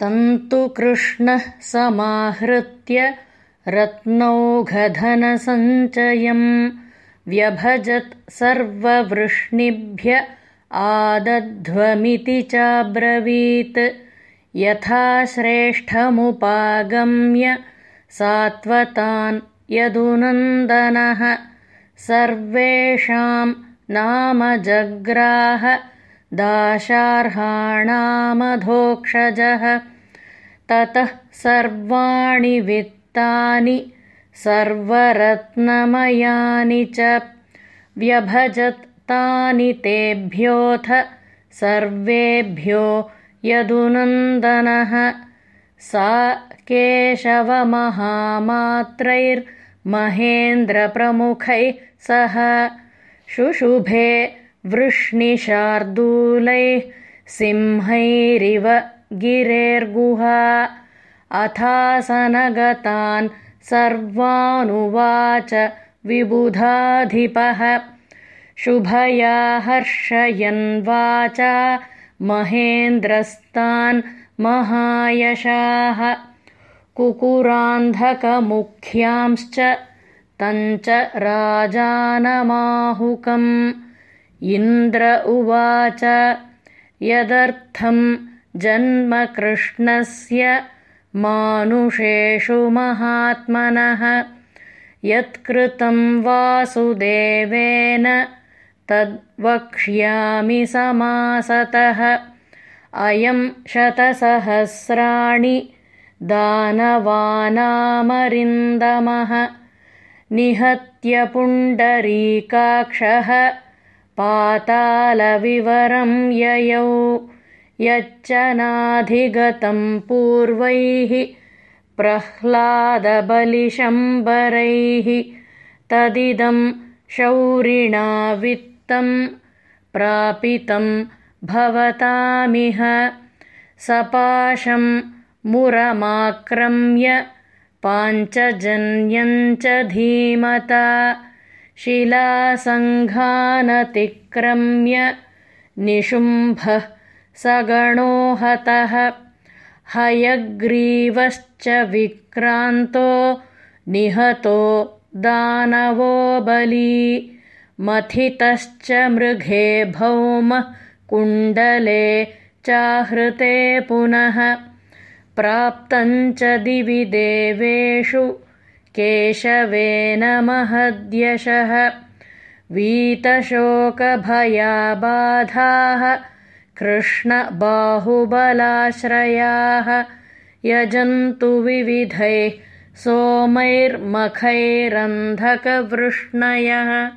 तन्तुकृष्णः समाहृत्य रत्नौघधनसञ्चयम् व्यभजत् सर्ववृष्णिभ्य आदध्वमिति चाब्रवीत्। यथा श्रेष्ठमुपागम्य सात्वतान् यदुनन्दनः। सर्वेषां नाम जग्राह दाशार्हाणामधोक्षजः। ततः सर्वाणि वित्तानि सर्वरत्नमयानि च व्यभजत् तानि तेभ्योऽथ सर्वेभ्यो यदुनन्दनः। सा केशवमहामात्रैर्महेन्द्रप्रमुखैः सह। शुशुभे वृष्णिशार्दूलैः सिंहैरिव गिरेर्गुहा अथासनगतान् सर्वानुवाच विबुधाधिपः। शुभया हर्षयन्वाचा महेन्द्रस्तान् महायशाः। कुकुरान्धकमुख्यांश्च तञ्च राजानमाहुकम् इन्द्र उवाच। यदर्थं जन्मकृष्णस्य मानुषेषु महात्मनः। यत्कृतं वासुदेवेन तद्वक्ष्यामि समासतः। अयं शतसहस्राणि दानवानामरिन्दमः। निहत्यपुण्डरीकाक्षः पातालविवरं ययौ यच्च नाधिगतं पूर्वैः प्रह्लादबलिशम्बरैः तदिदं शौरिणा वित्तं प्रापितं भवतामिह सपाशं मुरमाक्रम्य पाञ्चजन्यञ्च धीमता शिलासङ्घानतिक्रम्य निशुम्भः सगणो हतः हयग्रीवश्च विक्रान्तो निहतो दानवो बली मथितश्च मृगे भौमः कुण्डले चाहृते पुनः प्राप्तञ्च दिवि देवेषु केशवेन महद्यशः वीतशोकभयाबाधाः। कृष्णबाहुबलाश्रयाः यजन्तु विविधैः सोमैर्मखैरन्धकवृष्णयः